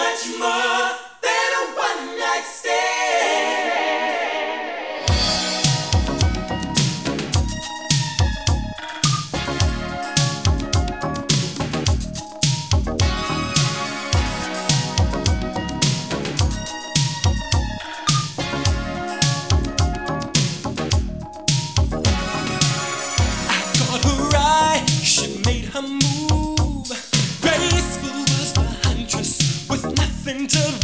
much more to